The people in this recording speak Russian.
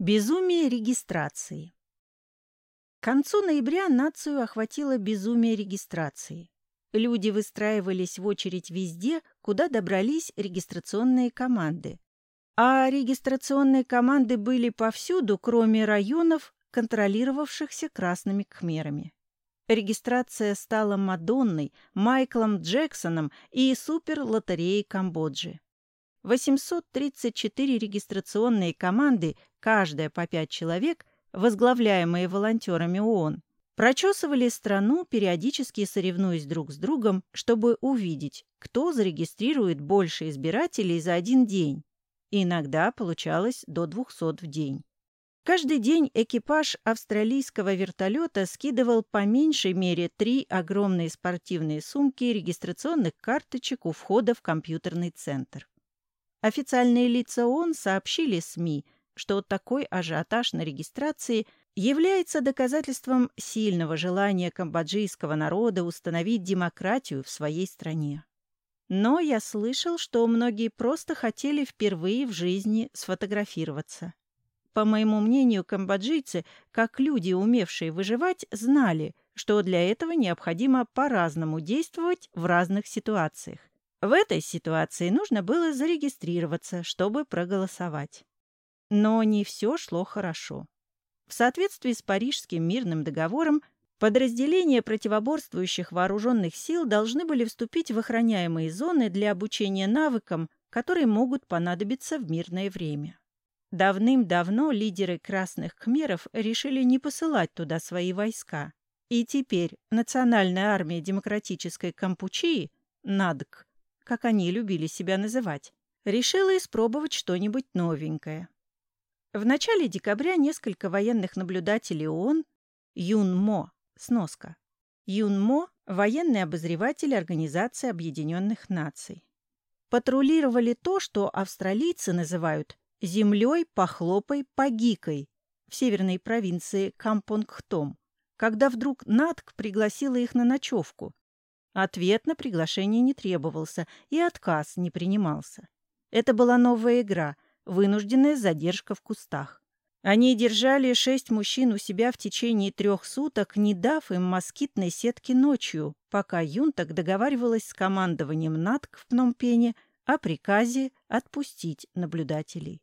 Безумие регистрации. К концу ноября нацию охватило безумие регистрации. Люди выстраивались в очередь везде, куда добрались регистрационные команды. А регистрационные команды были повсюду, кроме районов, контролировавшихся красными кхмерами. Регистрация стала Мадонной, Майклом Джексоном и супер-лотереей Камбоджи. 834 регистрационные команды, каждая по пять человек, возглавляемые волонтерами ООН, прочесывали страну, периодически соревнуясь друг с другом, чтобы увидеть, кто зарегистрирует больше избирателей за один день. иногда получалось до 200 в день. Каждый день экипаж австралийского вертолета скидывал по меньшей мере три огромные спортивные сумки регистрационных карточек у входа в компьютерный центр. Официальные лица ООН сообщили СМИ, что такой ажиотаж на регистрации является доказательством сильного желания камбоджийского народа установить демократию в своей стране. Но я слышал, что многие просто хотели впервые в жизни сфотографироваться. По моему мнению, камбоджийцы, как люди, умевшие выживать, знали, что для этого необходимо по-разному действовать в разных ситуациях. В этой ситуации нужно было зарегистрироваться, чтобы проголосовать. Но не все шло хорошо. В соответствии с Парижским мирным договором, подразделения противоборствующих вооруженных сил должны были вступить в охраняемые зоны для обучения навыкам, которые могут понадобиться в мирное время. Давным-давно лидеры красных кхмеров решили не посылать туда свои войска. И теперь Национальная армия демократической Кампучии, НАДК, как они любили себя называть, решила испробовать что-нибудь новенькое. В начале декабря несколько военных наблюдателей ООН Юн Мо, сноска. Юн Мо – военный обозреватель Организации Объединенных Наций. Патрулировали то, что австралийцы называют «землей, похлопой, погикой» в северной провинции Кампонгхтом, когда вдруг Натк пригласила их на ночевку, Ответ на приглашение не требовался, и отказ не принимался. Это была новая игра, вынужденная задержка в кустах. Они держали шесть мужчин у себя в течение трех суток, не дав им москитной сетки ночью, пока Юнтак договаривалась с командованием НАТК в Пномпене о приказе отпустить наблюдателей.